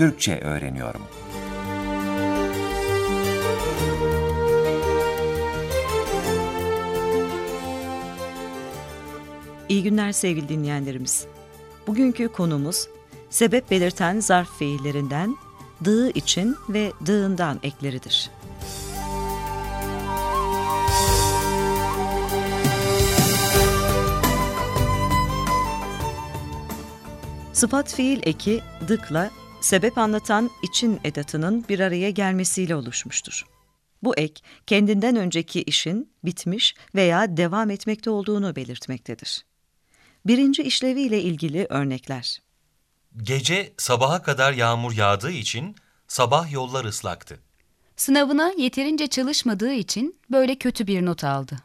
Türkçe öğreniyorum. İyi günler sevgili dinleyenlerimiz. Bugünkü konumuz sebep belirten zarf fiillerinden dığı için ve dığından ekleridir. Sıfat fiil eki dıkla sebep anlatan için edatının bir araya gelmesiyle oluşmuştur. Bu ek kendinden önceki işin bitmiş veya devam etmekte olduğunu belirtmektedir. Birinci işleviyle ilgili örnekler. Gece sabaha kadar yağmur yağdığı için sabah yollar ıslaktı. Sınavına yeterince çalışmadığı için böyle kötü bir not aldı.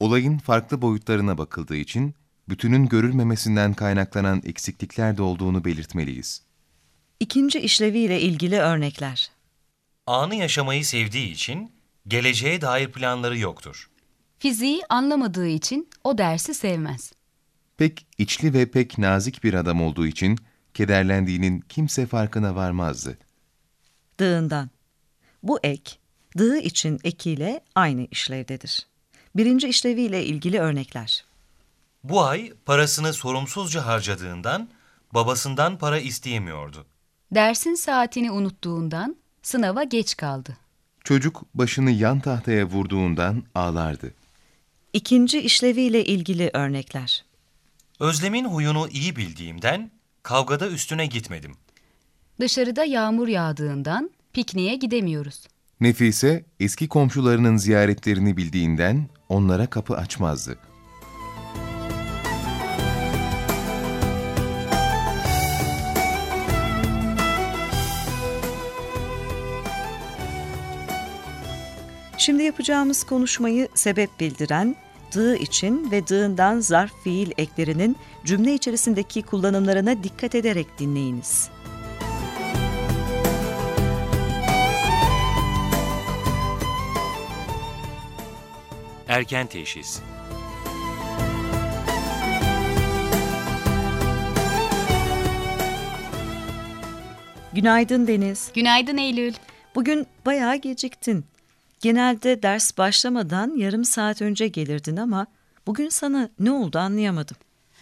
Olayın farklı boyutlarına bakıldığı için bütünün görülmemesinden kaynaklanan eksiklikler de olduğunu belirtmeliyiz. İkinci işleviyle ilgili örnekler. Anı yaşamayı sevdiği için geleceğe dair planları yoktur. Fiziği anlamadığı için o dersi sevmez. Pek içli ve pek nazik bir adam olduğu için kederlendiğinin kimse farkına varmazdı. Dığından. Bu ek, dığı için ekiyle aynı işlevdedir. Birinci işleviyle ilgili örnekler. Bu ay parasını sorumsuzca harcadığından babasından para isteyemiyordu. Dersin saatini unuttuğundan sınava geç kaldı. Çocuk başını yan tahtaya vurduğundan ağlardı. İkinci işleviyle ilgili örnekler. Özlem'in huyunu iyi bildiğimden kavgada üstüne gitmedim. Dışarıda yağmur yağdığından pikniğe gidemiyoruz. Nefise eski komşularının ziyaretlerini bildiğinden onlara kapı açmazdı. Şimdi yapacağımız konuşmayı sebep bildiren, dığı için ve dığından zarf fiil eklerinin cümle içerisindeki kullanımlarına dikkat ederek dinleyiniz. Erken teşhis. Günaydın Deniz. Günaydın Eylül. Bugün bayağı geciktin. Genelde ders başlamadan yarım saat önce gelirdin ama bugün sana ne oldu anlayamadım.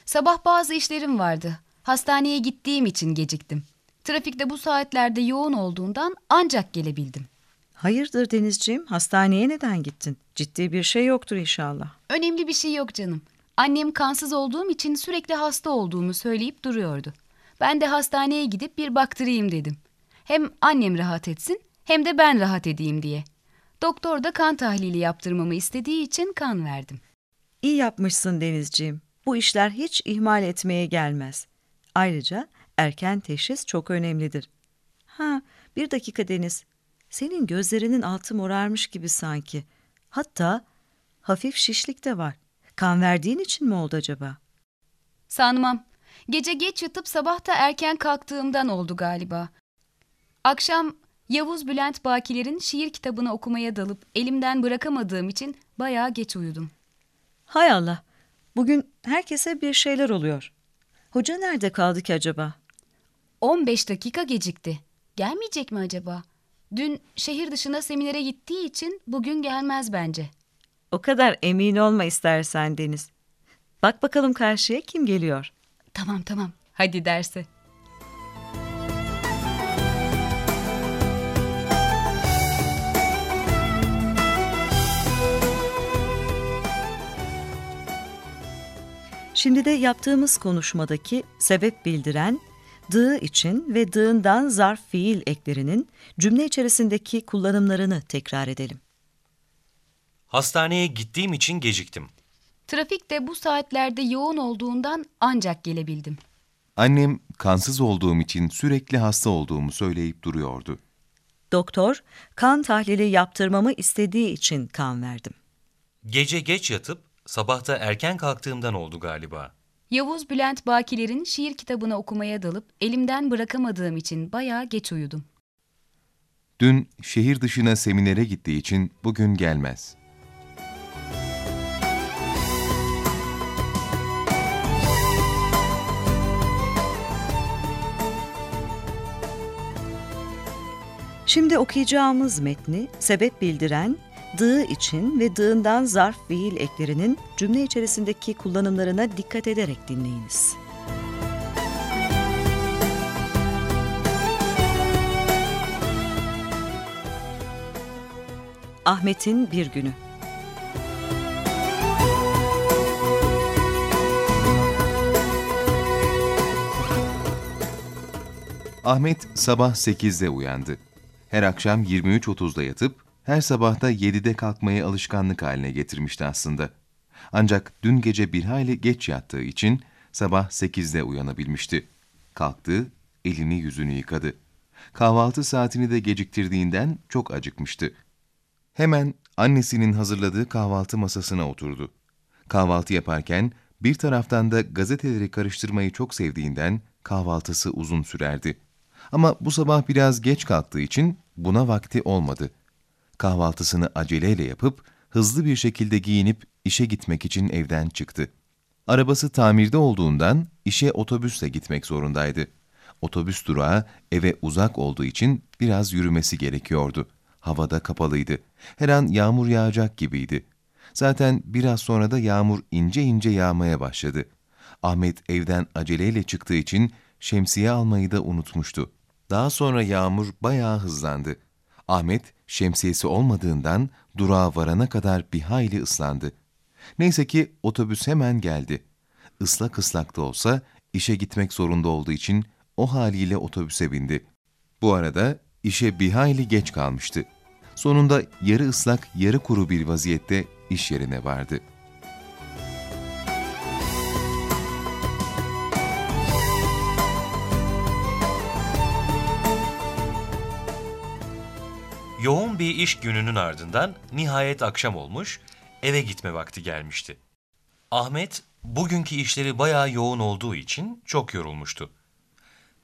Sabah bazı işlerim vardı. Hastaneye gittiğim için geciktim. Trafikte bu saatlerde yoğun olduğundan ancak gelebildim. Hayırdır Denizciğim, hastaneye neden gittin? Ciddi bir şey yoktur inşallah. Önemli bir şey yok canım. Annem kansız olduğum için sürekli hasta olduğumu söyleyip duruyordu. Ben de hastaneye gidip bir baktırayım dedim. Hem annem rahat etsin hem de ben rahat edeyim diye. Doktor da kan tahlili yaptırmamı istediği için kan verdim. İyi yapmışsın Denizciğim. Bu işler hiç ihmal etmeye gelmez. Ayrıca erken teşhis çok önemlidir. Ha, bir dakika Deniz. Senin gözlerinin altı morarmış gibi sanki. Hatta hafif şişlik de var. Kan verdiğin için mi oldu acaba? Sanmam. Gece geç yatıp sabah da erken kalktığımdan oldu galiba. Akşam Yavuz Bülent Bakiler'in şiir kitabını okumaya dalıp elimden bırakamadığım için bayağı geç uyudum. Hay Allah. Bugün herkese bir şeyler oluyor. Hoca nerede kaldı ki acaba? 15 dakika gecikti. Gelmeyecek mi acaba? Dün şehir dışına seminere gittiği için bugün gelmez bence. O kadar emin olma istersen Deniz. Bak bakalım karşıya kim geliyor? Tamam tamam. Hadi derse. Şimdi de yaptığımız konuşmadaki sebep bildiren, dığı için ve dığından zarf fiil eklerinin cümle içerisindeki kullanımlarını tekrar edelim. Hastaneye gittiğim için geciktim. Trafikte bu saatlerde yoğun olduğundan ancak gelebildim. Annem kansız olduğum için sürekli hasta olduğumu söyleyip duruyordu. Doktor, kan tahlili yaptırmamı istediği için kan verdim. Gece geç yatıp sabahta erken kalktığımdan oldu galiba. Yavuz Bülent Bakiler'in şiir kitabını okumaya dalıp elimden bırakamadığım için bayağı geç uyudum. Dün şehir dışına seminere gittiği için bugün gelmez. Şimdi okuyacağımız metni sebep bildiren, dığı için ve dığından zarf fiil eklerinin cümle içerisindeki kullanımlarına dikkat ederek dinleyiniz. Ahmet'in bir günü. Ahmet sabah 8'de uyandı. Her akşam 23.30'da yatıp her sabah da 7'de kalkmayı alışkanlık haline getirmişti aslında. Ancak dün gece bir hayli geç yattığı için sabah 8'de uyanabilmişti. Kalktı, elini yüzünü yıkadı. Kahvaltı saatini de geciktirdiğinden çok acıkmıştı. Hemen annesinin hazırladığı kahvaltı masasına oturdu. Kahvaltı yaparken bir taraftan da gazeteleri karıştırmayı çok sevdiğinden kahvaltısı uzun sürerdi. Ama bu sabah biraz geç kalktığı için buna vakti olmadı. Kahvaltısını aceleyle yapıp hızlı bir şekilde giyinip işe gitmek için evden çıktı. Arabası tamirde olduğundan işe otobüsle gitmek zorundaydı. Otobüs durağı eve uzak olduğu için biraz yürümesi gerekiyordu. Havada kapalıydı. Her an yağmur yağacak gibiydi. Zaten biraz sonra da yağmur ince ince yağmaya başladı. Ahmet evden aceleyle çıktığı için şemsiye almayı da unutmuştu. Daha sonra yağmur bayağı hızlandı. Ahmet şemsiyesi olmadığından durağa varana kadar bir hayli ıslandı. Neyse ki otobüs hemen geldi. Islak ıslak da olsa işe gitmek zorunda olduğu için o haliyle otobüse bindi. Bu arada işe bir hayli geç kalmıştı. Sonunda yarı ıslak yarı kuru bir vaziyette iş yerine vardı. İş gününün ardından nihayet akşam olmuş, eve gitme vakti gelmişti. Ahmet, bugünkü işleri bayağı yoğun olduğu için çok yorulmuştu.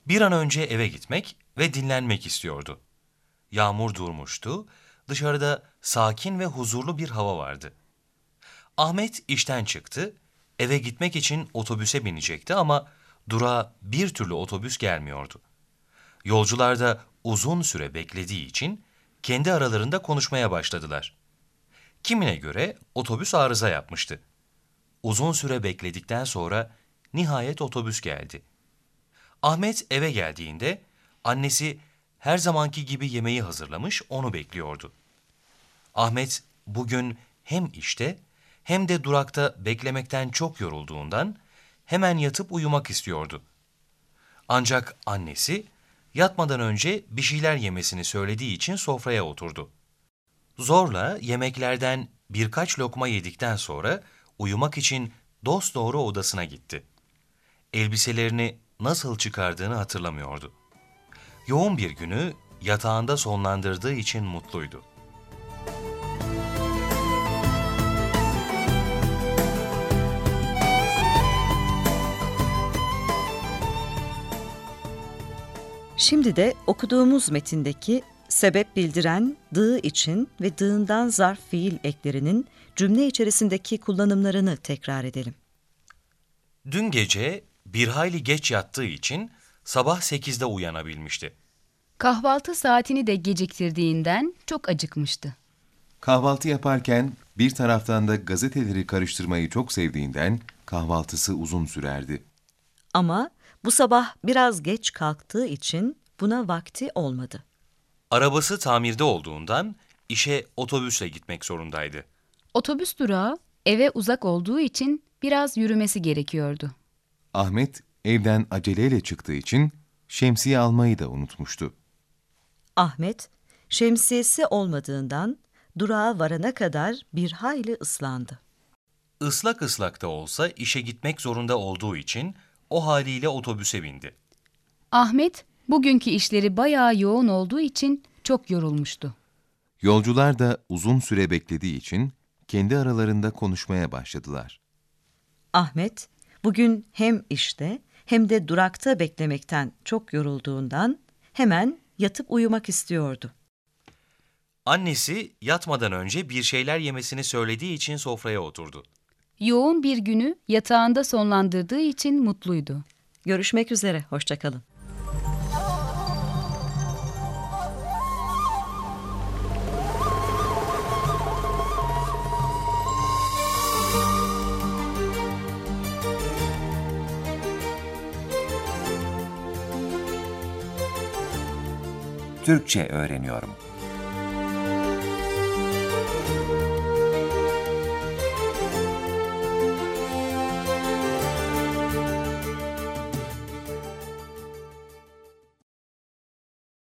Bir an önce eve gitmek ve dinlenmek istiyordu. Yağmur durmuştu, dışarıda sakin ve huzurlu bir hava vardı. Ahmet işten çıktı, eve gitmek için otobüse binecekti ama durağa bir türlü otobüs gelmiyordu. Yolcular da uzun süre beklediği için kendi aralarında konuşmaya başladılar. Kimine göre otobüs arıza yapmıştı. Uzun süre bekledikten sonra nihayet otobüs geldi. Ahmet eve geldiğinde annesi her zamanki gibi yemeği hazırlamış onu bekliyordu. Ahmet bugün hem işte hem de durakta beklemekten çok yorulduğundan hemen yatıp uyumak istiyordu. Ancak annesi yatmadan önce bir şeyler yemesini söylediği için sofraya oturdu. Zorla yemeklerden birkaç lokma yedikten sonra uyumak için dosdoğru odasına gitti. Elbiselerini nasıl çıkardığını hatırlamıyordu. Yoğun bir günü yatağında sonlandırdığı için mutluydu. Şimdi de okuduğumuz metindeki sebep bildiren dığı için ve dığından zarf fiil eklerinin cümle içerisindeki kullanımlarını tekrar edelim. Dün gece bir hayli geç yattığı için sabah 8'de uyanabilmişti. Kahvaltı saatini de geciktirdiğinden çok acıkmıştı. Kahvaltı yaparken bir taraftan da gazeteleri karıştırmayı çok sevdiğinden kahvaltısı uzun sürerdi. Ama bu sabah biraz geç kalktığı için buna vakti olmadı. Arabası tamirde olduğundan işe otobüsle gitmek zorundaydı. Otobüs durağı eve uzak olduğu için biraz yürümesi gerekiyordu. Ahmet evden aceleyle çıktığı için şemsiye almayı da unutmuştu. Ahmet, şemsiyesi olmadığından durağa varana kadar bir hayli ıslandı. Islak ıslak da olsa işe gitmek zorunda olduğu için o haliyle otobüse bindi. Ahmet bugünkü işleri bayağı yoğun olduğu için çok yorulmuştu. Yolcular da uzun süre beklediği için kendi aralarında konuşmaya başladılar. Ahmet, bugün hem işte hem de durakta beklemekten çok yorulduğundan hemen yatıp uyumak istiyordu. Annesi yatmadan önce bir şeyler yemesini söylediği için sofraya oturdu yoğun bir günü yatağında sonlandırdığı için mutluydu. Görüşmek üzere, hoşçakalın. Türkçe öğreniyorum.